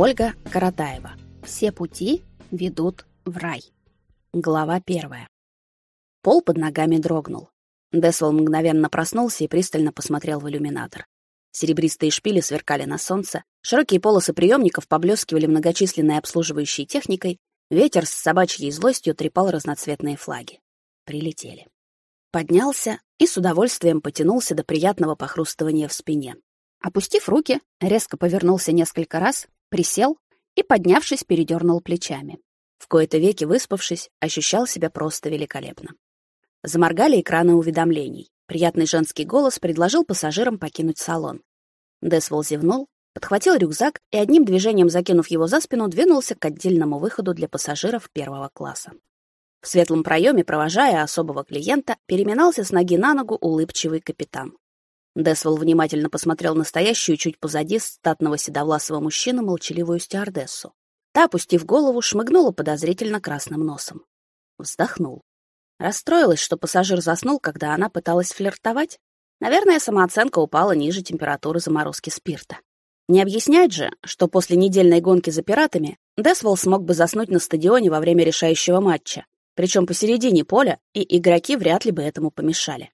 Ольга Каратаева. Все пути ведут в рай. Глава первая. Пол под ногами дрогнул. Десвол мгновенно проснулся и пристально посмотрел в иллюминатор. Серебристые шпили сверкали на солнце, широкие полосы приемников поблескивали многочисленной обслуживающей техникой, ветер с собачьей злостью трепал разноцветные флаги. Прилетели. Поднялся и с удовольствием потянулся до приятного похрустывания в спине. Опустив руки, резко повернулся несколько раз, присел и, поднявшись, передернул плечами. В кои-то веки выспавшись, ощущал себя просто великолепно. Заморгали экраны уведомлений. Приятный женский голос предложил пассажирам покинуть салон. Десвол зевнул, подхватил рюкзак и одним движением закинув его за спину, двинулся к отдельному выходу для пассажиров первого класса. В светлом проеме, провожая особого клиента, переминался с ноги на ногу улыбчивый капитан. Десвол внимательно посмотрел на стоящую чуть позади статного седовласого мужчину молчаливую стюардессу. Та, опустив голову, шмыгнула подозрительно красным носом. Вздохнул. Расстроилась, что пассажир заснул, когда она пыталась флиртовать. Наверное, самооценка упала ниже температуры заморозки спирта. Не объяснять же, что после недельной гонки за пиратами Десвол смог бы заснуть на стадионе во время решающего матча, причем посередине поля, и игроки вряд ли бы этому помешали.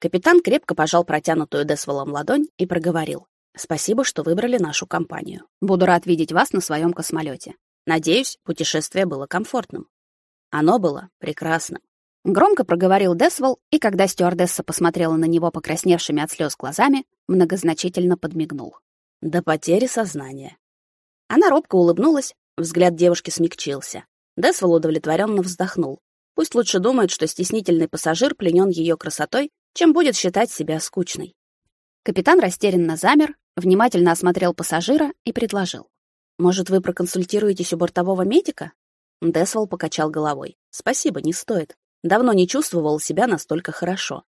Капитан крепко пожал протянутую Десволом ладонь и проговорил. «Спасибо, что выбрали нашу компанию. Буду рад видеть вас на своем космолете. Надеюсь, путешествие было комфортным». Оно было прекрасным. Громко проговорил Десвол, и когда стюардесса посмотрела на него покрасневшими от слез глазами, многозначительно подмигнул. До потери сознания. Она робко улыбнулась, взгляд девушки смягчился. Десвол удовлетворенно вздохнул. Пусть лучше думает, что стеснительный пассажир пленен ее красотой чем будет считать себя скучной. Капитан растерянно замер, внимательно осмотрел пассажира и предложил. «Может, вы проконсультируетесь у бортового медика?» Десвол покачал головой. «Спасибо, не стоит. Давно не чувствовал себя настолько хорошо».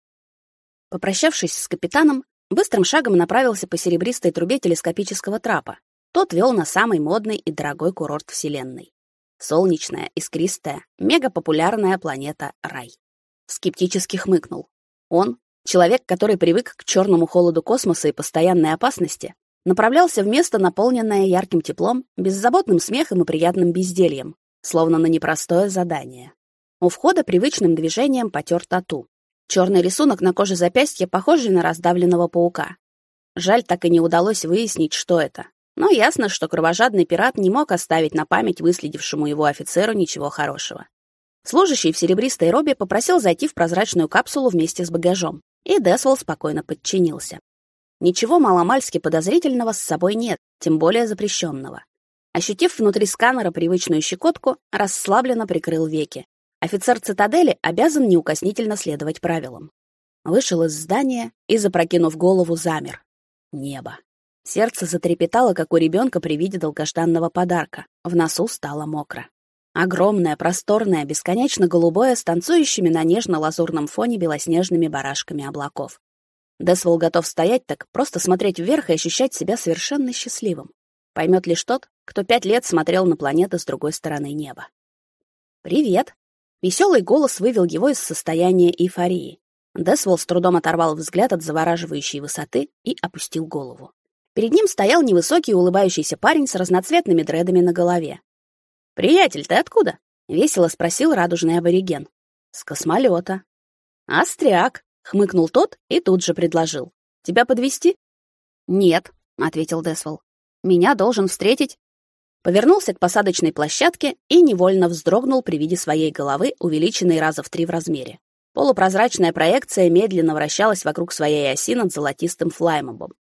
Попрощавшись с капитаном, быстрым шагом направился по серебристой трубе телескопического трапа. Тот вел на самый модный и дорогой курорт Вселенной. Солнечная, искристая, мегапопулярная планета Рай. Скептически хмыкнул. Он, человек, который привык к черному холоду космоса и постоянной опасности, направлялся в место, наполненное ярким теплом, беззаботным смехом и приятным бездельем, словно на непростое задание. У входа привычным движением потер тату. Черный рисунок на коже запястья, похожий на раздавленного паука. Жаль, так и не удалось выяснить, что это. Но ясно, что кровожадный пират не мог оставить на память выследившему его офицеру ничего хорошего. Служащий в серебристой робе попросил зайти в прозрачную капсулу вместе с багажом, и Десвол спокойно подчинился. Ничего маломальски подозрительного с собой нет, тем более запрещенного. Ощутив внутри сканера привычную щекотку, расслабленно прикрыл веки. Офицер цитадели обязан неукоснительно следовать правилам. Вышел из здания и, запрокинув голову, замер. Небо. Сердце затрепетало, как у ребенка при виде долгожданного подарка. В носу стало мокро. Огромное, просторное, бесконечно голубое, с танцующими на нежно-лазурном фоне белоснежными барашками облаков. Десвол готов стоять так, просто смотреть вверх и ощущать себя совершенно счастливым. Поймет лишь тот, кто пять лет смотрел на планеты с другой стороны неба. «Привет!» Веселый голос вывел его из состояния эйфории. Десвол с трудом оторвал взгляд от завораживающей высоты и опустил голову. Перед ним стоял невысокий улыбающийся парень с разноцветными дредами на голове. «Приятель, ты откуда?» — весело спросил радужный абориген. «С космолета». «Остряк», — хмыкнул тот и тут же предложил. «Тебя подвести? «Нет», — ответил Десвол. «Меня должен встретить...» Повернулся к посадочной площадке и невольно вздрогнул при виде своей головы, увеличенной раза в три в размере. Полупрозрачная проекция медленно вращалась вокруг своей оси над золотистым флаймобом.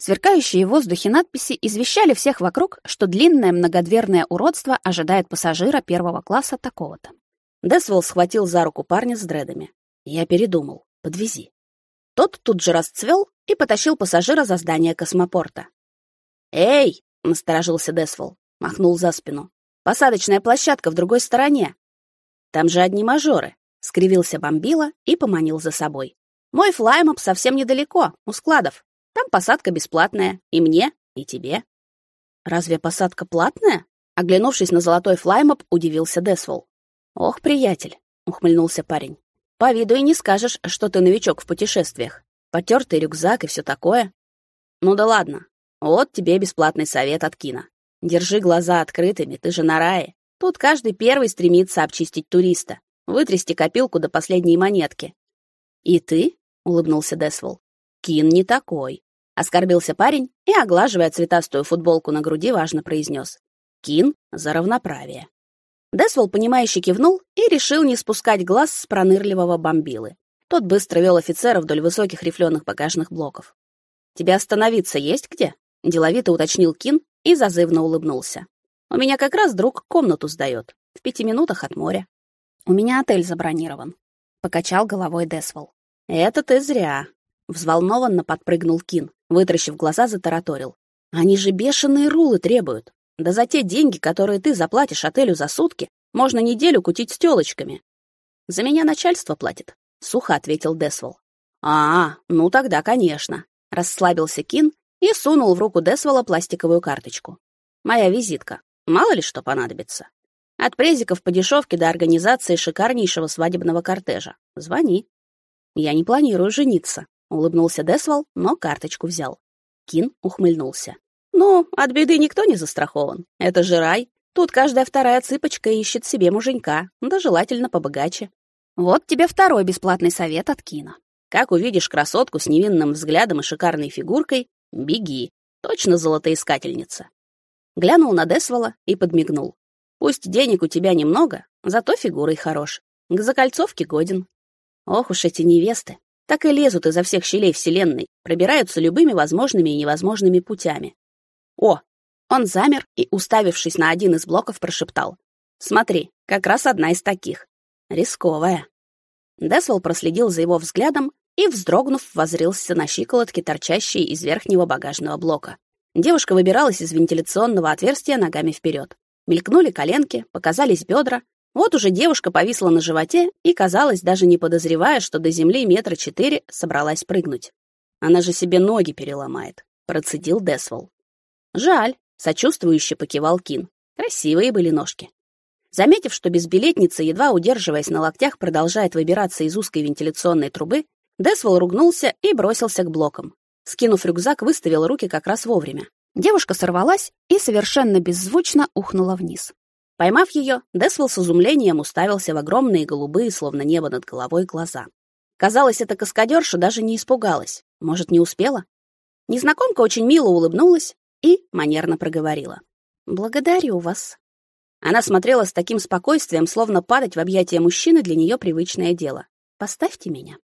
Сверкающие в воздухе надписи извещали всех вокруг, что длинное многодверное уродство ожидает пассажира первого класса такого-то. Десвелл схватил за руку парня с дредами. Я передумал. Подвези. Тот тут же расцвел и потащил пассажира за здание космопорта. «Эй!» — насторожился Десвелл, махнул за спину. «Посадочная площадка в другой стороне». «Там же одни мажоры», — скривился Бомбила и поманил за собой. «Мой флаймоп совсем недалеко, у складов. Там посадка бесплатная. И мне, и тебе. Разве посадка платная? Оглянувшись на золотой флаймоп, удивился Десвол. Ох, приятель, ухмыльнулся парень. По виду и не скажешь, что ты новичок в путешествиях. Потертый рюкзак и все такое. Ну да ладно. Вот тебе бесплатный совет от Кина. Держи глаза открытыми, ты же на рае. Тут каждый первый стремится обчистить туриста, вытрясти копилку до последней монетки. И ты? улыбнулся Десвол. Кин не такой. Оскорбился парень и, оглаживая цветастую футболку на груди, важно произнес: Кин за равноправие. Десвол, понимающе кивнул и решил не спускать глаз с пронырливого бомбилы. Тот быстро вел офицера вдоль высоких рифленых багажных блоков. «Тебе остановиться есть где?» — деловито уточнил Кин и зазывно улыбнулся. «У меня как раз друг комнату сдает, в пяти минутах от моря. У меня отель забронирован», — покачал головой Десвол. «Это ты зря», — взволнованно подпрыгнул Кин, вытращив глаза, затараторил. «Они же бешеные рулы требуют. Да за те деньги, которые ты заплатишь отелю за сутки, можно неделю кутить с тёлочками. За меня начальство платит, сухо ответил Десвол. А, ну тогда, конечно, расслабился Кин и сунул в руку Десвола пластиковую карточку. Моя визитка. Мало ли что понадобится. От презиков по дешевке до организации шикарнейшего свадебного кортежа. Звони. Я не планирую жениться, улыбнулся Десвол, но карточку взял. Кин ухмыльнулся. Ну, от беды никто не застрахован. Это же рай. Тут каждая вторая цыпочка ищет себе муженька, да желательно побогаче. Вот тебе второй бесплатный совет от Кина. Как увидишь красотку с невинным взглядом и шикарной фигуркой, беги. Точно золотоискательница. Глянул на Десвола и подмигнул. Пусть денег у тебя немного, зато фигурой хорош. К закольцовке годен. Ох уж эти невесты. Так и лезут изо всех щелей вселенной, пробираются любыми возможными и невозможными путями. О! Он замер и, уставившись на один из блоков, прошептал. Смотри, как раз одна из таких. Рисковая. Десвол проследил за его взглядом и, вздрогнув, возрился на щиколотки, торчащие из верхнего багажного блока. Девушка выбиралась из вентиляционного отверстия ногами вперед. Мелькнули коленки, показались бедра. Вот уже девушка повисла на животе и, казалось, даже не подозревая, что до земли метра четыре собралась прыгнуть. Она же себе ноги переломает, процедил Десвол. Жаль, сочувствующе покивал Кин. Красивые были ножки. Заметив, что безбилетница, едва удерживаясь на локтях, продолжает выбираться из узкой вентиляционной трубы, Десвол ругнулся и бросился к блокам. Скинув рюкзак, выставил руки как раз вовремя. Девушка сорвалась и совершенно беззвучно ухнула вниз. Поймав ее, Десвол с изумлением уставился в огромные голубые, словно небо над головой, глаза. Казалось, эта каскадерша даже не испугалась. Может, не успела? Незнакомка очень мило улыбнулась, и манерно проговорила. «Благодарю вас». Она смотрела с таким спокойствием, словно падать в объятия мужчины для нее привычное дело. «Поставьте меня».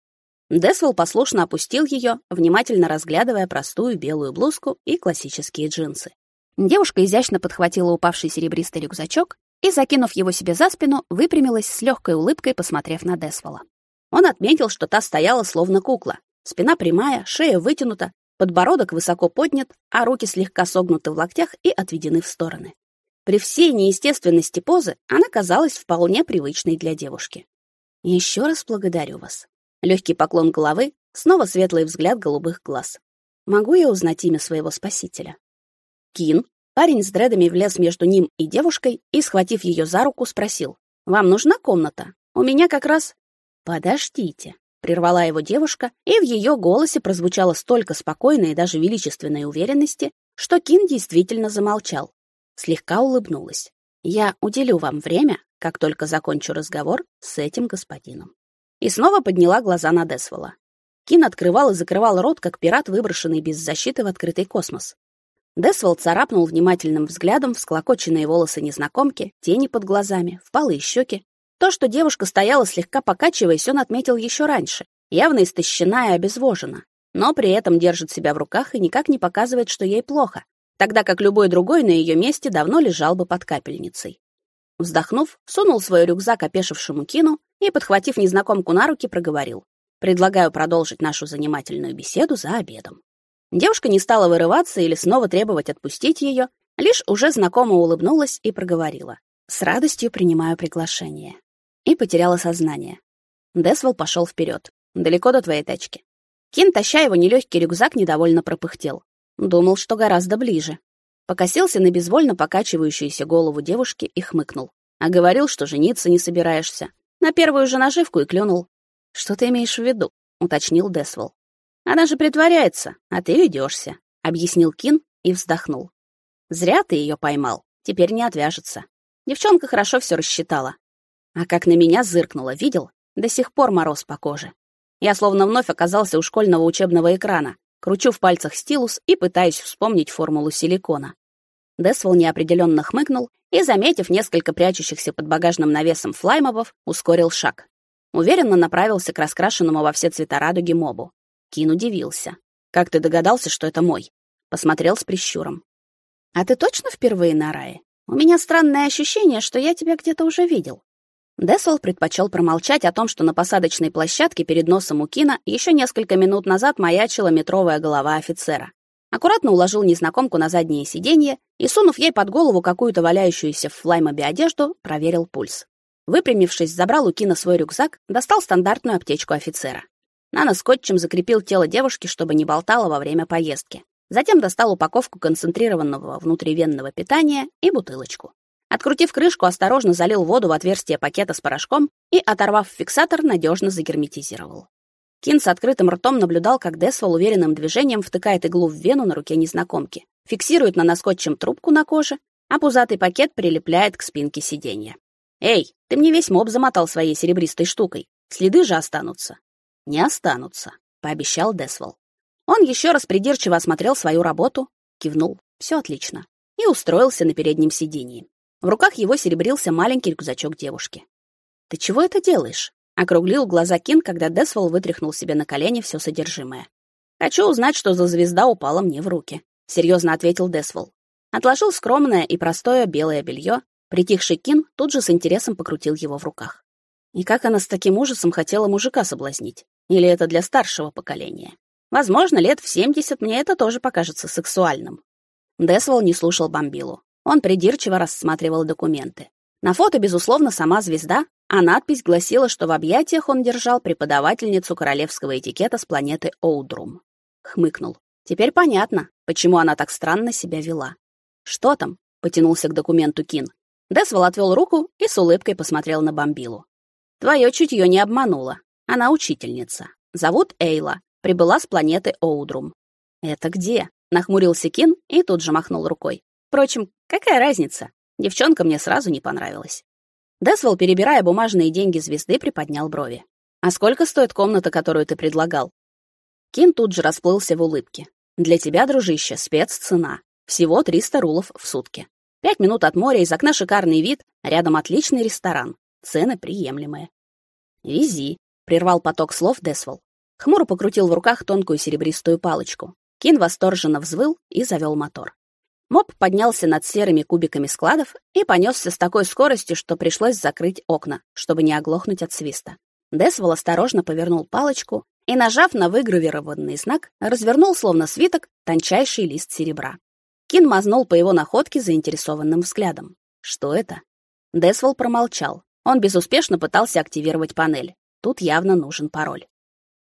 Десвелл послушно опустил ее, внимательно разглядывая простую белую блузку и классические джинсы. Девушка изящно подхватила упавший серебристый рюкзачок и, закинув его себе за спину, выпрямилась с легкой улыбкой, посмотрев на Десвелла. Он отметил, что та стояла словно кукла. Спина прямая, шея вытянута, Подбородок высоко поднят, а руки слегка согнуты в локтях и отведены в стороны. При всей неестественности позы она казалась вполне привычной для девушки. Еще раз благодарю вас. Легкий поклон головы, снова светлый взгляд голубых глаз. Могу я узнать имя своего спасителя? Кин, парень с дредами влез между ним и девушкой и, схватив ее за руку, спросил: "Вам нужна комната? У меня как раз Подождите прервала его девушка, и в ее голосе прозвучало столько спокойной и даже величественной уверенности, что Кин действительно замолчал. Слегка улыбнулась. Я уделю вам время, как только закончу разговор с этим господином. И снова подняла глаза на Десвола. Кин открывал и закрывал рот, как пират, выброшенный без защиты в открытый космос. Десвол царапнул внимательным взглядом всклокоченные волосы незнакомки, тени под глазами, впалые щеки, то, что девушка стояла слегка покачиваясь, он отметил еще раньше, явно истощена и обезвожена, но при этом держит себя в руках и никак не показывает, что ей плохо, тогда как любой другой на ее месте давно лежал бы под капельницей. Вздохнув, сунул свой рюкзак опешившему Кину и, подхватив незнакомку на руки, проговорил. «Предлагаю продолжить нашу занимательную беседу за обедом». Девушка не стала вырываться или снова требовать отпустить ее, лишь уже знакомо улыбнулась и проговорила. «С радостью принимаю приглашение и потеряла сознание. Десвол пошел вперед. Далеко до твоей тачки. Кин, таща его нелегкий рюкзак, недовольно пропыхтел. Думал, что гораздо ближе. Покосился на безвольно покачивающуюся голову девушки и хмыкнул. А говорил, что жениться не собираешься. На первую же наживку и клюнул. Что ты имеешь в виду? уточнил Десвол. Она же притворяется, а ты ведешься, объяснил Кин и вздохнул. Зря ты ее поймал. Теперь не отвяжется. Девчонка хорошо все рассчитала. А как на меня зыркнула, видел? До сих пор мороз по коже. Я словно вновь оказался у школьного учебного экрана, кручу в пальцах стилус и пытаюсь вспомнить формулу силикона. Десвол неопределенно хмыкнул и, заметив несколько прячущихся под багажным навесом флаймовов, ускорил шаг. Уверенно направился к раскрашенному во все цвета радуги мобу. Кин удивился. «Как ты догадался, что это мой?» Посмотрел с прищуром. «А ты точно впервые на рае? У меня странное ощущение, что я тебя где-то уже видел». Десвол предпочел промолчать о том, что на посадочной площадке перед носом у Кина еще несколько минут назад маячила метровая голова офицера. Аккуратно уложил незнакомку на заднее сиденье и, сунув ей под голову какую-то валяющуюся в флаймобе одежду, проверил пульс. Выпрямившись, забрал у Кина свой рюкзак, достал стандартную аптечку офицера. Нано-скотчем закрепил тело девушки, чтобы не болтало во время поездки. Затем достал упаковку концентрированного внутривенного питания и бутылочку. Открутив крышку, осторожно залил воду в отверстие пакета с порошком и, оторвав фиксатор, надежно загерметизировал. Кин с открытым ртом наблюдал, как Десвол уверенным движением втыкает иглу в вену на руке незнакомки, фиксирует на наскотчем трубку на коже, а пузатый пакет прилепляет к спинке сиденья. «Эй, ты мне весь моб замотал своей серебристой штукой. Следы же останутся». «Не останутся», — пообещал Десвол. Он еще раз придирчиво осмотрел свою работу, кивнул, все отлично, и устроился на переднем сиденье. В руках его серебрился маленький рюкзачок девушки. «Ты чего это делаешь?» — округлил глаза Кин, когда Десвол вытряхнул себе на колени все содержимое. «Хочу узнать, что за звезда упала мне в руки», — серьезно ответил Десвол. Отложил скромное и простое белое белье. Притихший Кин тут же с интересом покрутил его в руках. И как она с таким ужасом хотела мужика соблазнить? Или это для старшего поколения? Возможно, лет в семьдесят мне это тоже покажется сексуальным. Десвол не слушал Бомбилу. Он придирчиво рассматривал документы. На фото, безусловно, сама звезда, а надпись гласила, что в объятиях он держал преподавательницу королевского этикета с планеты Оудрум. Хмыкнул. Теперь понятно, почему она так странно себя вела. «Что там?» — потянулся к документу Кин. Десвол отвел руку и с улыбкой посмотрел на Бомбилу. «Твое чутье не обмануло. Она учительница. Зовут Эйла. Прибыла с планеты Оудрум». «Это где?» — нахмурился Кин и тут же махнул рукой. Впрочем, какая разница? Девчонка мне сразу не понравилась. Десвол, перебирая бумажные деньги звезды, приподнял брови. «А сколько стоит комната, которую ты предлагал?» Кин тут же расплылся в улыбке. «Для тебя, дружище, спеццена. Всего 300 рулов в сутки. Пять минут от моря, из окна шикарный вид, рядом отличный ресторан. Цены приемлемые». «Вези», — прервал поток слов Десвол. Хмуро покрутил в руках тонкую серебристую палочку. Кин восторженно взвыл и завел мотор. Моб поднялся над серыми кубиками складов и понесся с такой скоростью, что пришлось закрыть окна, чтобы не оглохнуть от свиста. Десвол осторожно повернул палочку и, нажав на выгравированный знак, развернул словно свиток тончайший лист серебра. Кин мазнул по его находке заинтересованным взглядом. Что это? Десвол промолчал. Он безуспешно пытался активировать панель. Тут явно нужен пароль.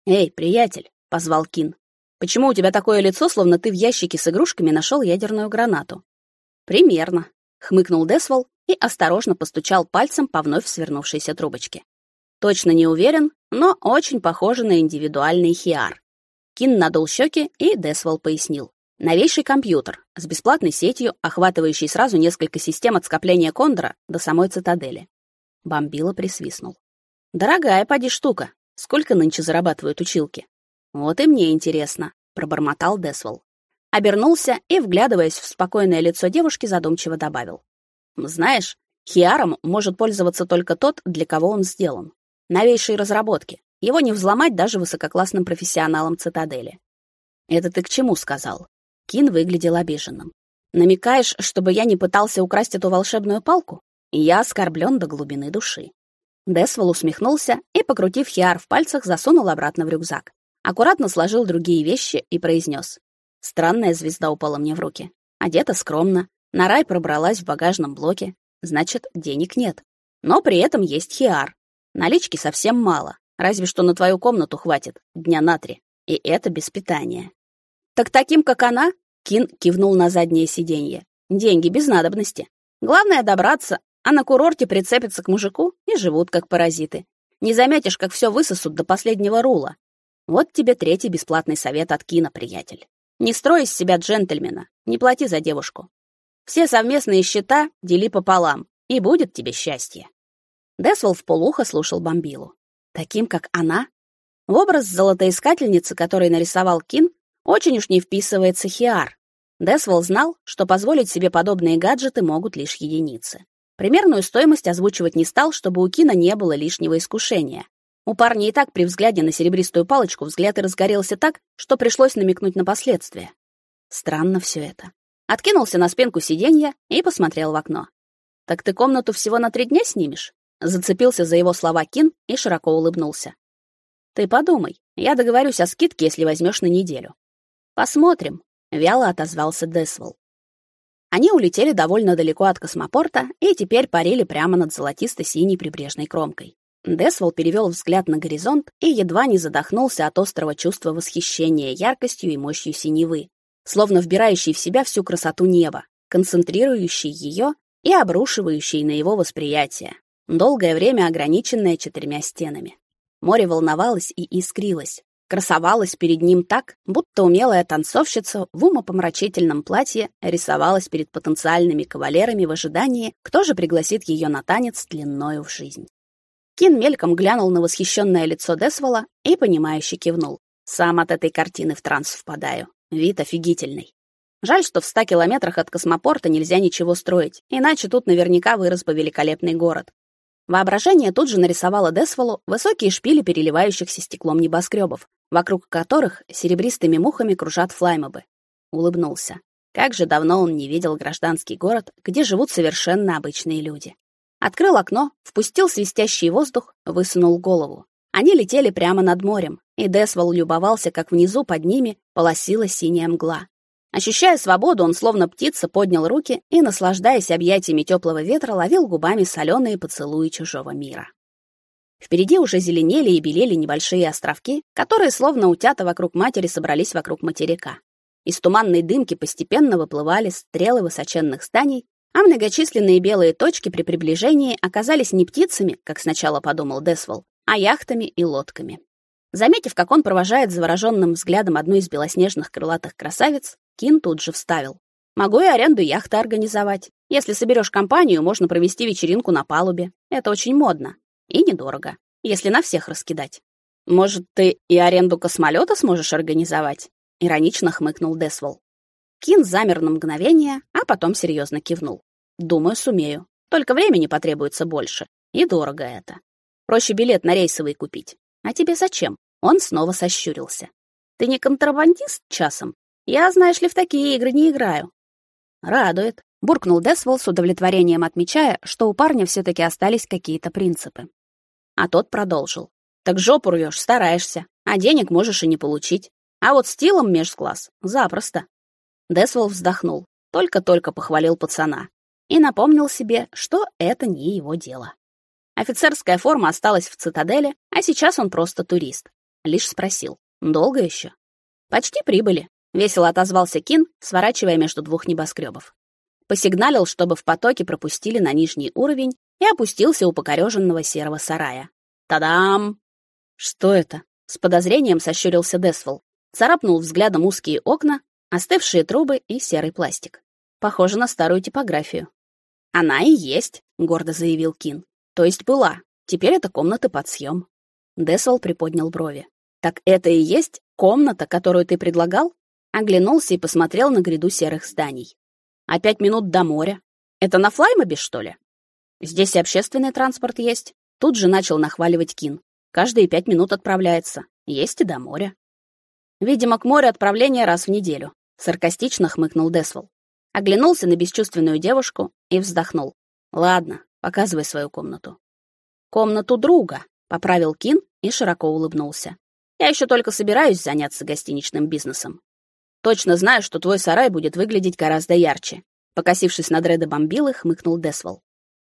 «Эй, приятель!» — позвал Кин. Почему у тебя такое лицо, словно ты в ящике с игрушками нашел ядерную гранату? Примерно, хмыкнул Десвол и осторожно постучал пальцем по вновь свернувшейся трубочке. Точно не уверен, но очень похоже на индивидуальный хиар. Кин надул щеки, и Десвол пояснил. Новейший компьютер с бесплатной сетью, охватывающий сразу несколько систем от скопления Кондора до самой цитадели. Бомбила присвистнул. Дорогая поди штука. Сколько нынче зарабатывают училки? Вот и мне интересно, пробормотал Десвол. Обернулся и, вглядываясь в спокойное лицо девушки, задумчиво добавил: "Знаешь, хиаром может пользоваться только тот, для кого он сделан. Новейшие разработки. Его не взломать даже высококлассным профессионалам цитадели". "Это ты к чему сказал?" Кин выглядел обиженным. "Намекаешь, чтобы я не пытался украсть эту волшебную палку? Я оскорблен до глубины души". Десвол усмехнулся и, покрутив хиар в пальцах, засунул обратно в рюкзак аккуратно сложил другие вещи и произнес. Странная звезда упала мне в руки. Одета скромно, на рай пробралась в багажном блоке, значит, денег нет. Но при этом есть хиар. Налички совсем мало, разве что на твою комнату хватит, дня на три. И это без питания. Так таким, как она, Кин кивнул на заднее сиденье. Деньги без надобности. Главное добраться, а на курорте прицепятся к мужику и живут как паразиты. Не заметишь, как все высосут до последнего рула. Вот тебе третий бесплатный совет от Кина, приятель. Не строй из себя джентльмена, не плати за девушку. Все совместные счета дели пополам, и будет тебе счастье. Десвол в полухо слушал Бомбилу. Таким, как она, в образ золотоискательницы, который нарисовал Кин, очень уж не вписывается Хиар. Десвол знал, что позволить себе подобные гаджеты могут лишь единицы. Примерную стоимость озвучивать не стал, чтобы у Кина не было лишнего искушения. У парня и так при взгляде на серебристую палочку взгляд и разгорелся так, что пришлось намекнуть на последствия. Странно все это. Откинулся на спинку сиденья и посмотрел в окно. «Так ты комнату всего на три дня снимешь?» Зацепился за его слова Кин и широко улыбнулся. «Ты подумай, я договорюсь о скидке, если возьмешь на неделю». «Посмотрим», — вяло отозвался Десвол. Они улетели довольно далеко от космопорта и теперь парили прямо над золотисто-синей прибрежной кромкой. Десвол перевел взгляд на горизонт и едва не задохнулся от острого чувства восхищения яркостью и мощью синевы, словно вбирающий в себя всю красоту неба, концентрирующий ее и обрушивающий на его восприятие, долгое время ограниченное четырьмя стенами. Море волновалось и искрилось, красовалась перед ним так, будто умелая танцовщица в умопомрачительном платье рисовалась перед потенциальными кавалерами в ожидании, кто же пригласит ее на танец длиною в жизнь. Кин мельком глянул на восхищенное лицо Десвола и, понимающе кивнул. Сам от этой картины в транс впадаю. Вид офигительный. Жаль, что в ста километрах от космопорта нельзя ничего строить, иначе тут наверняка вырос бы великолепный город. Воображение тут же нарисовало Десволу высокие шпили переливающихся стеклом небоскребов, вокруг которых серебристыми мухами кружат флаймобы. Улыбнулся. Как же давно он не видел гражданский город, где живут совершенно обычные люди. Открыл окно, впустил свистящий воздух, высунул голову. Они летели прямо над морем, и Десвол любовался, как внизу под ними полосила синяя мгла. Ощущая свободу, он словно птица поднял руки и, наслаждаясь объятиями теплого ветра, ловил губами соленые поцелуи чужого мира. Впереди уже зеленели и белели небольшие островки, которые, словно утята вокруг матери, собрались вокруг материка. Из туманной дымки постепенно выплывали стрелы высоченных зданий, а многочисленные белые точки при приближении оказались не птицами, как сначала подумал Десвол, а яхтами и лодками. Заметив, как он провожает завороженным взглядом одну из белоснежных крылатых красавиц, Кин тут же вставил. «Могу и аренду яхты организовать. Если соберешь компанию, можно провести вечеринку на палубе. Это очень модно. И недорого, если на всех раскидать. Может, ты и аренду космолета сможешь организовать?» Иронично хмыкнул Десвол. Кин замер на мгновение, а потом серьезно кивнул. Думаю, сумею. Только времени потребуется больше. И дорого это. Проще билет на рейсовый купить. А тебе зачем? Он снова сощурился. Ты не контрабандист часом? Я, знаешь ли, в такие игры не играю. Радует. Буркнул Десвол с удовлетворением, отмечая, что у парня все таки остались какие-то принципы. А тот продолжил. Так жопу рвёшь, стараешься, а денег можешь и не получить. А вот с Тилом межкласс запросто. Десвол вздохнул, только-только похвалил пацана и напомнил себе, что это не его дело. Офицерская форма осталась в цитадели, а сейчас он просто турист. Лишь спросил: "Долго еще? "Почти прибыли", весело отозвался Кин, сворачивая между двух небоскребов. Посигналил, чтобы в потоке пропустили на нижний уровень, и опустился у покореженного серого сарая. Та-дам! Что это? С подозрением сощурился Десвол. Царапнул взглядом узкие окна, остывшие трубы и серый пластик. Похоже на старую типографию. Она и есть, гордо заявил Кин. То есть была. Теперь это комната под съем. Десвол приподнял брови. Так это и есть комната, которую ты предлагал? Оглянулся и посмотрел на гряду серых зданий. А пять минут до моря. Это на Флаймобе, что ли? Здесь и общественный транспорт есть. Тут же начал нахваливать Кин. Каждые пять минут отправляется. Есть и до моря. Видимо, к морю отправление раз в неделю саркастично хмыкнул Десвол. Оглянулся на бесчувственную девушку и вздохнул. Ладно, показывай свою комнату. Комнату друга, поправил Кин и широко улыбнулся. Я еще только собираюсь заняться гостиничным бизнесом. Точно знаю, что твой сарай будет выглядеть гораздо ярче. Покосившись на дреды бомбилы, хмыкнул Десвол.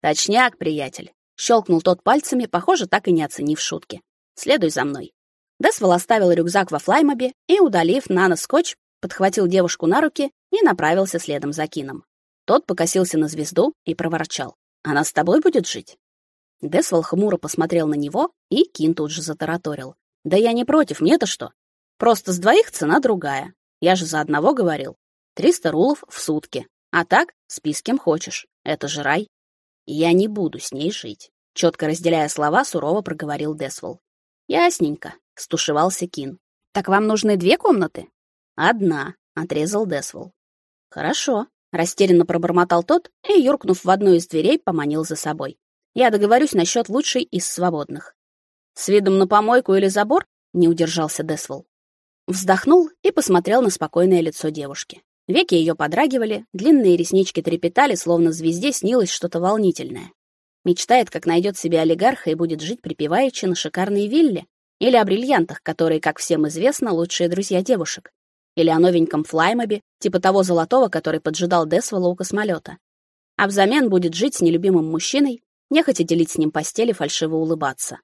Точняк, приятель. Щелкнул тот пальцами, похоже, так и не оценив шутки. Следуй за мной. Десвол оставил рюкзак во флаймобе и, удалив нано-скотч, подхватил девушку на руки и направился следом за Кином. Тот покосился на звезду и проворчал. «Она с тобой будет жить?» Десвол хмуро посмотрел на него, и Кин тут же затараторил. «Да я не против, мне-то что? Просто с двоих цена другая. Я же за одного говорил. Триста рулов в сутки. А так, Спи с кем хочешь. Это же рай. Я не буду с ней жить. Четко разделяя слова, сурово проговорил Десвол. Ясненько, стушевался Кин. Так вам нужны две комнаты? Одна, отрезал Десвол. Хорошо, растерянно пробормотал тот и, юркнув в одну из дверей, поманил за собой. Я договорюсь насчет лучшей из свободных. С видом на помойку или забор? Не удержался Десвол. Вздохнул и посмотрел на спокойное лицо девушки. Веки ее подрагивали, длинные реснички трепетали, словно звезде снилось что-то волнительное. Мечтает, как найдет себе олигарха и будет жить припеваючи на шикарной вилле, или о бриллиантах, которые, как всем известно, лучшие друзья девушек, или о новеньком флаймобе, типа того золотого, который поджидал Десвелла у космолета. А взамен будет жить с нелюбимым мужчиной, нехотя делить с ним постель и фальшиво улыбаться.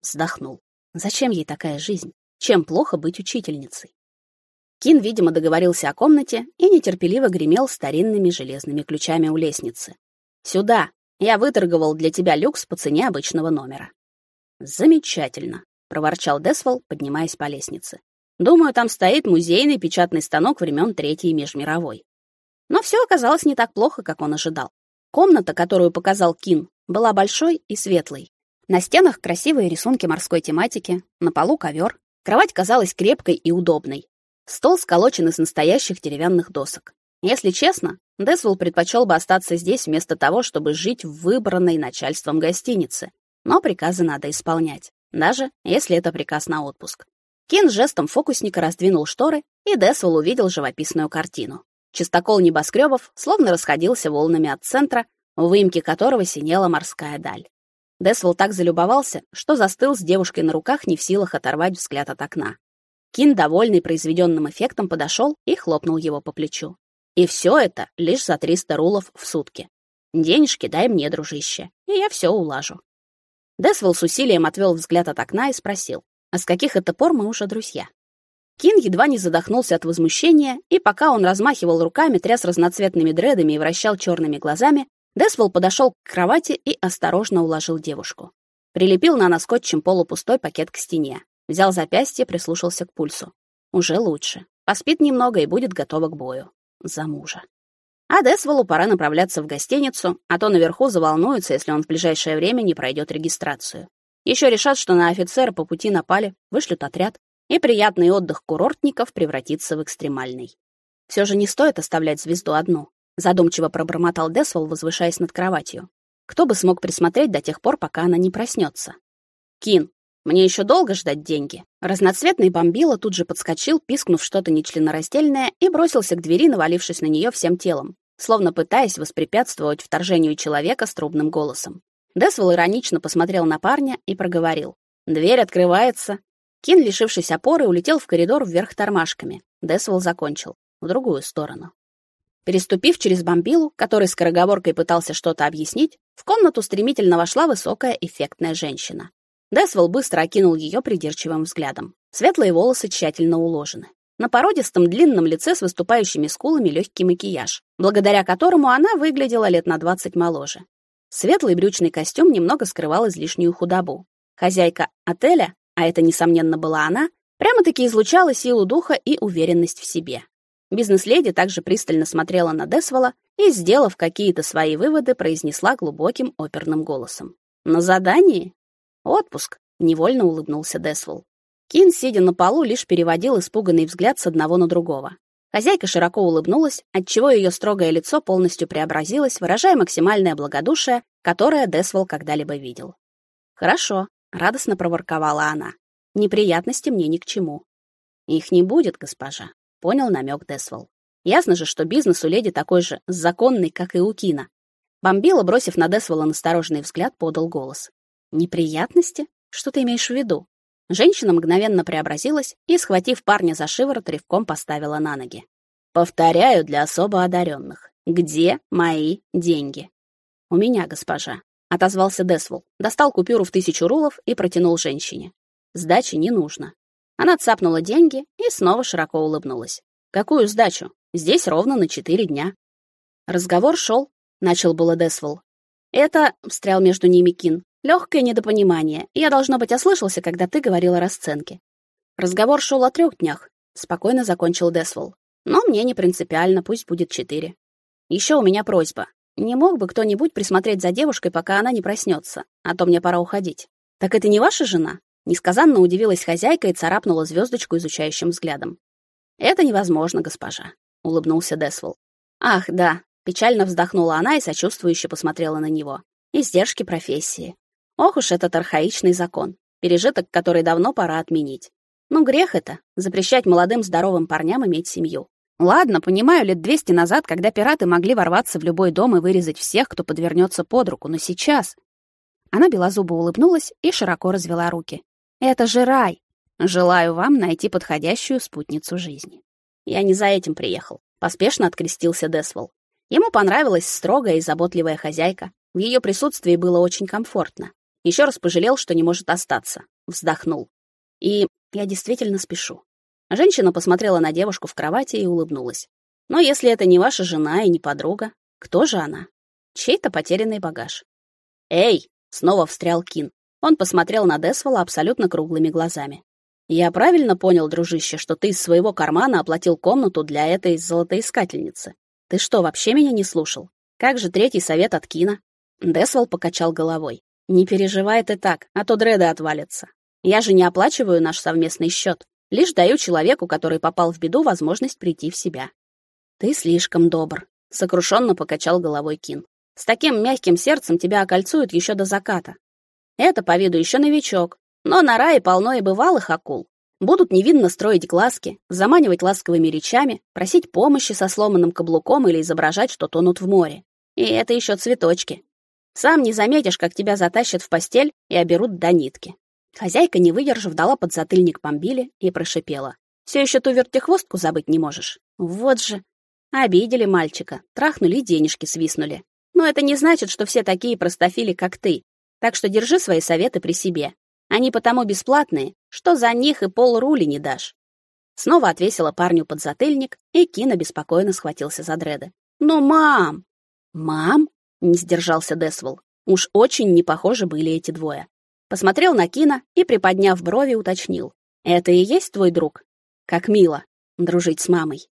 Вздохнул. Зачем ей такая жизнь? Чем плохо быть учительницей? Кин, видимо, договорился о комнате и нетерпеливо гремел старинными железными ключами у лестницы. «Сюда! Я выторговал для тебя люкс по цене обычного номера». «Замечательно», — проворчал Десвол, поднимаясь по лестнице. «Думаю, там стоит музейный печатный станок времен Третьей межмировой». Но все оказалось не так плохо, как он ожидал. Комната, которую показал Кин, была большой и светлой. На стенах красивые рисунки морской тематики, на полу ковер, Кровать казалась крепкой и удобной. Стол сколочен из настоящих деревянных досок. Если честно, Десвелл предпочел бы остаться здесь вместо того, чтобы жить в выбранной начальством гостинице. Но приказы надо исполнять, даже если это приказ на отпуск. Кин жестом фокусника раздвинул шторы, и Десвелл увидел живописную картину. Чистокол небоскребов словно расходился волнами от центра, в выемке которого синела морская даль. Десвелл так залюбовался, что застыл с девушкой на руках, не в силах оторвать взгляд от окна. Кин, довольный произведенным эффектом, подошел и хлопнул его по плечу. И все это лишь за 300 рулов в сутки. Денежки дай мне, дружище, и я все улажу. Десвелл с усилием отвел взгляд от окна и спросил, а с каких это пор мы уже друзья? Кин едва не задохнулся от возмущения, и пока он размахивал руками, тряс разноцветными дредами и вращал черными глазами, Десвелл подошел к кровати и осторожно уложил девушку. Прилепил на нос скотчем полупустой пакет к стене. Взял запястье, прислушался к пульсу. Уже лучше. Поспит немного и будет готова к бою. За мужа. А пора направляться в гостиницу, а то наверху заволнуются, если он в ближайшее время не пройдет регистрацию. Еще решат, что на офицера по пути напали, вышлют отряд, и приятный отдых курортников превратится в экстремальный. Все же не стоит оставлять звезду одну задумчиво пробормотал Десвол, возвышаясь над кроватью. Кто бы смог присмотреть до тех пор, пока она не проснется? Кин, мне еще долго ждать деньги. Разноцветный бомбила тут же подскочил, пискнув что-то нечленораздельное, и бросился к двери, навалившись на нее всем телом, словно пытаясь воспрепятствовать вторжению человека с трубным голосом. Десвол иронично посмотрел на парня и проговорил: "Дверь открывается". Кин, лишившись опоры, улетел в коридор вверх тормашками. Десвол закончил в другую сторону. Переступив через бомбилу, который скороговоркой пытался что-то объяснить, в комнату стремительно вошла высокая эффектная женщина. Десвелл быстро окинул ее придирчивым взглядом. Светлые волосы тщательно уложены. На породистом длинном лице с выступающими скулами легкий макияж, благодаря которому она выглядела лет на 20 моложе. Светлый брючный костюм немного скрывал излишнюю худобу. Хозяйка отеля, а это несомненно была она, прямо-таки излучала силу духа и уверенность в себе. Бизнес-леди также пристально смотрела на Десвола и, сделав какие-то свои выводы, произнесла глубоким оперным голосом. «На задании?» «Отпуск», — невольно улыбнулся Десвол. Кин, сидя на полу, лишь переводил испуганный взгляд с одного на другого. Хозяйка широко улыбнулась, отчего ее строгое лицо полностью преобразилось, выражая максимальное благодушие, которое Десвол когда-либо видел. «Хорошо», — радостно проворковала она. «Неприятности мне ни к чему». «Их не будет, госпожа», Понял намек Десвол. Ясно же, что бизнес у леди такой же законный, как и у Кина. Бомбила, бросив на Десвола настороженный взгляд, подал голос. «Неприятности? Что ты имеешь в виду?» Женщина мгновенно преобразилась и, схватив парня за шиворот, рывком поставила на ноги. «Повторяю для особо одаренных. Где мои деньги?» «У меня, госпожа», — отозвался Десвол, достал купюру в тысячу рулов и протянул женщине. «Сдачи не нужно. Она цапнула деньги и снова широко улыбнулась. Какую сдачу? Здесь ровно на четыре дня. Разговор шел, начал было Десвол. Это, встрял между ними Кин, легкое недопонимание. Я, должно быть, ослышался, когда ты говорил о расценке. Разговор шел о трех днях, спокойно закончил Десвол. Но мне не принципиально, пусть будет четыре. Еще у меня просьба. Не мог бы кто-нибудь присмотреть за девушкой, пока она не проснется, а то мне пора уходить. Так это не ваша жена? Несказанно удивилась хозяйка и царапнула звездочку изучающим взглядом. Это невозможно, госпожа, улыбнулся Десвол. Ах, да, печально вздохнула она и сочувствующе посмотрела на него. Издержки профессии. Ох уж этот архаичный закон, пережиток, который давно пора отменить. Ну грех это запрещать молодым здоровым парням иметь семью. Ладно, понимаю, лет 200 назад, когда пираты могли ворваться в любой дом и вырезать всех, кто подвернется под руку, но сейчас Она белозубо улыбнулась и широко развела руки. Это же рай. Желаю вам найти подходящую спутницу жизни. Я не за этим приехал. Поспешно открестился Десвол. Ему понравилась строгая и заботливая хозяйка. В ее присутствии было очень комфортно. Еще раз пожалел, что не может остаться. Вздохнул. И я действительно спешу. Женщина посмотрела на девушку в кровати и улыбнулась. Но если это не ваша жена и не подруга, кто же она? Чей-то потерянный багаж. Эй, снова встрял Кин. Он посмотрел на Десвола абсолютно круглыми глазами. Я правильно понял, дружище, что ты из своего кармана оплатил комнату для этой золотоискательницы. Ты что, вообще меня не слушал? Как же третий совет от Кина? Десвол покачал головой. Не переживай ты так, а то дреды отвалятся. Я же не оплачиваю наш совместный счет, лишь даю человеку, который попал в беду, возможность прийти в себя. Ты слишком добр, сокрушенно покачал головой Кин. С таким мягким сердцем тебя окольцуют еще до заката. Это по виду еще новичок, но на рае полно и бывалых акул. Будут невинно строить глазки, заманивать ласковыми речами, просить помощи со сломанным каблуком или изображать, что тонут в море. И это еще цветочки. Сам не заметишь, как тебя затащат в постель и оберут до нитки. Хозяйка, не выдержав, дала подзатыльник Помбиле и прошипела: "Все еще ту вертихвостку забыть не можешь. Вот же обидели мальчика, трахнули денежки свиснули. Но это не значит, что все такие простофили, как ты. Так что держи свои советы при себе. Они потому бесплатные, что за них и полрули не дашь. Снова отвесила парню подзатыльник, и Кина беспокойно схватился за дреды. "Ну, мам!" "Мам?" Не сдержался Десвол. Уж очень не похожи были эти двое. Посмотрел на Кина и приподняв брови, уточнил: "Это и есть твой друг? Как мило дружить с мамой".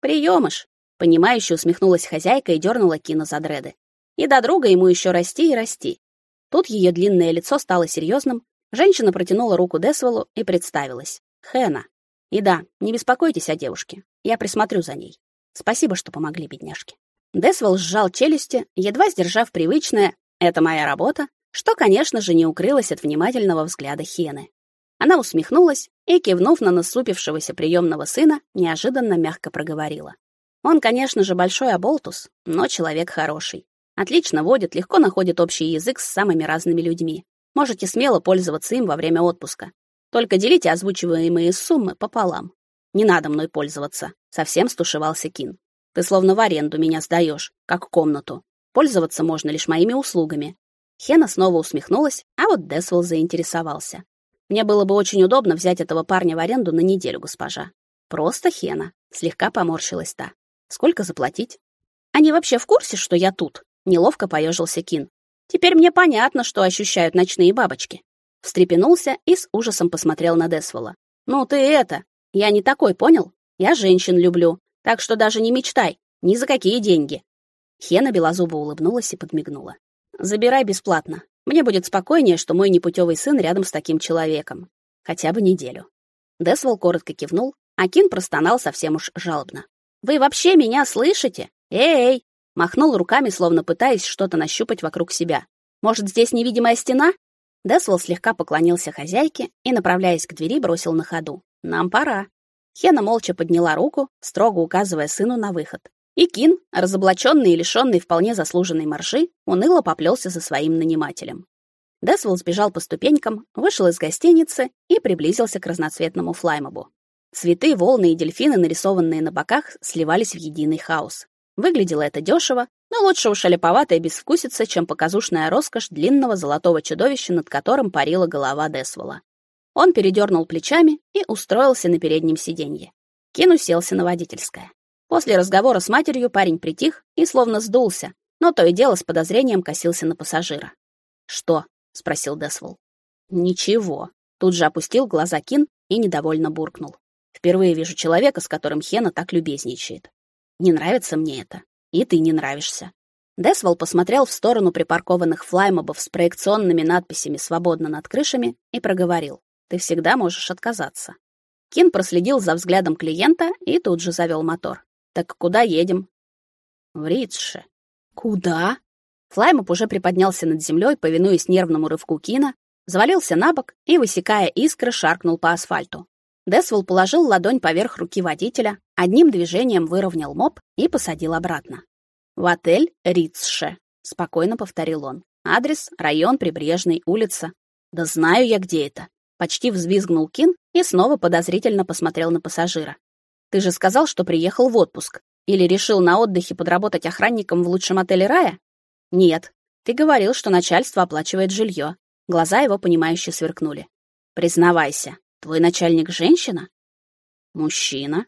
Приемыш, понимающе усмехнулась хозяйка и дернула Кина за дреды. И до друга ему еще расти и расти. Тут ее длинное лицо стало серьезным. Женщина протянула руку Десвелу и представилась. Хэна. И да, не беспокойтесь о девушке. Я присмотрю за ней. Спасибо, что помогли, бедняжке. Десвелл сжал челюсти, едва сдержав привычное «это моя работа», что, конечно же, не укрылось от внимательного взгляда Хены. Она усмехнулась и, кивнув на насупившегося приемного сына, неожиданно мягко проговорила. Он, конечно же, большой оболтус, но человек хороший. Отлично водит, легко находит общий язык с самыми разными людьми. Можете смело пользоваться им во время отпуска. Только делите озвучиваемые суммы пополам. Не надо мной пользоваться, совсем стушевался Кин. Ты словно в аренду меня сдаешь, как комнату. Пользоваться можно лишь моими услугами. Хена снова усмехнулась, а вот Десвелл заинтересовался. Мне было бы очень удобно взять этого парня в аренду на неделю, госпожа. Просто Хена, слегка поморщилась та. Сколько заплатить? Они вообще в курсе, что я тут? Неловко поежился Кин. Теперь мне понятно, что ощущают ночные бабочки. Встрепенулся и с ужасом посмотрел на Десвола. Ну ты это, я не такой, понял? Я женщин люблю, так что даже не мечтай, ни за какие деньги. Хена белозубо улыбнулась и подмигнула. Забирай бесплатно. Мне будет спокойнее, что мой непутевый сын рядом с таким человеком. Хотя бы неделю. Десвол коротко кивнул, а Кин простонал совсем уж жалобно. Вы вообще меня слышите? Эй, Махнул руками, словно пытаясь что-то нащупать вокруг себя. Может, здесь невидимая стена? Десвол слегка поклонился хозяйке и, направляясь к двери, бросил на ходу: "Нам пора". Хена молча подняла руку, строго указывая сыну на выход. И Кин, разоблаченный и лишенный вполне заслуженной марши, уныло поплелся за своим нанимателем. Десвол сбежал по ступенькам, вышел из гостиницы и приблизился к разноцветному флаймобу. Цветы, волны и дельфины, нарисованные на боках, сливались в единый хаос. Выглядело это дешево, но лучше уж олиповатая безвкусица, чем показушная роскошь длинного золотого чудовища, над которым парила голова Десвола. Он передернул плечами и устроился на переднем сиденье. Кин уселся на водительское. После разговора с матерью парень притих и словно сдулся, но то и дело с подозрением косился на пассажира. «Что?» — спросил Десвол. «Ничего». Тут же опустил глаза Кин и недовольно буркнул. «Впервые вижу человека, с которым Хена так любезничает. Не нравится мне это. И ты не нравишься. Десвол посмотрел в сторону припаркованных флаймобов с проекционными надписями «Свободно над крышами» и проговорил. «Ты всегда можешь отказаться». Кин проследил за взглядом клиента и тут же завел мотор. «Так куда едем?» «В Ридше». «Куда?» Флаймоп уже приподнялся над землей, повинуясь нервному рывку Кина, завалился на бок и, высекая искры, шаркнул по асфальту. Десвол положил ладонь поверх руки водителя, одним движением выровнял моп и посадил обратно. В отель Рицше, спокойно повторил он. Адрес район Прибрежный, улица. Да знаю я, где это. Почти взвизгнул Кин и снова подозрительно посмотрел на пассажира. Ты же сказал, что приехал в отпуск или решил на отдыхе подработать охранником в лучшем отеле рая? Нет. Ты говорил, что начальство оплачивает жилье. Глаза его понимающе сверкнули. Признавайся, твой начальник женщина? Мужчина.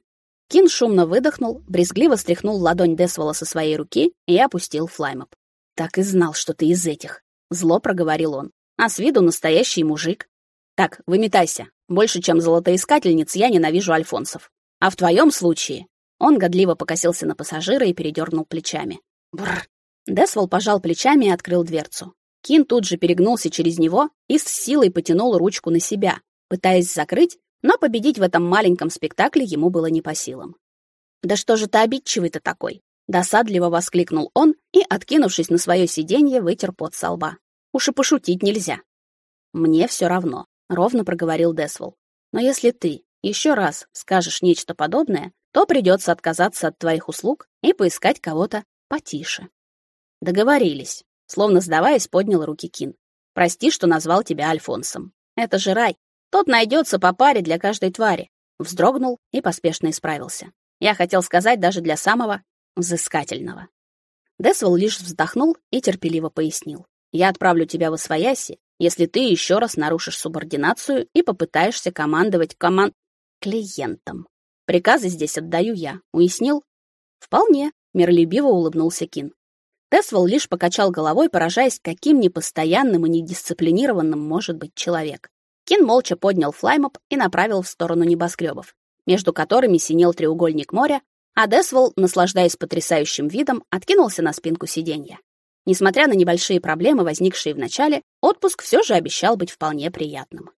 Кин шумно выдохнул, брезгливо стряхнул ладонь Десвола со своей руки и опустил флаймоп. «Так и знал, что ты из этих», — зло проговорил он. «А с виду настоящий мужик. Так, выметайся. Больше, чем золотоискательниц, я ненавижу альфонсов. А в твоем случае...» Он годливо покосился на пассажира и передернул плечами. Бррр. Десвол пожал плечами и открыл дверцу. Кин тут же перегнулся через него и с силой потянул ручку на себя, пытаясь закрыть, но победить в этом маленьком спектакле ему было не по силам. «Да что же ты обидчивый-то такой?» Досадливо воскликнул он и, откинувшись на свое сиденье, вытер пот со лба. «Уж и пошутить нельзя». «Мне все равно», — ровно проговорил Десвол. «Но если ты еще раз скажешь нечто подобное, то придется отказаться от твоих услуг и поискать кого-то потише». «Договорились», — словно сдаваясь, поднял руки Кин. «Прости, что назвал тебя Альфонсом. Это же рай, тот найдется по паре для каждой твари. Вздрогнул и поспешно исправился. Я хотел сказать даже для самого взыскательного. Десвол лишь вздохнул и терпеливо пояснил. Я отправлю тебя в Освояси, если ты еще раз нарушишь субординацию и попытаешься командовать команд клиентом. Приказы здесь отдаю я. Уяснил? Вполне, миролюбиво улыбнулся Кин. Десвол лишь покачал головой, поражаясь, каким непостоянным и недисциплинированным может быть человек. Кин молча поднял флаймоп и направил в сторону небоскребов, между которыми синел треугольник моря, а Десвол, наслаждаясь потрясающим видом, откинулся на спинку сиденья. Несмотря на небольшие проблемы, возникшие в начале, отпуск все же обещал быть вполне приятным.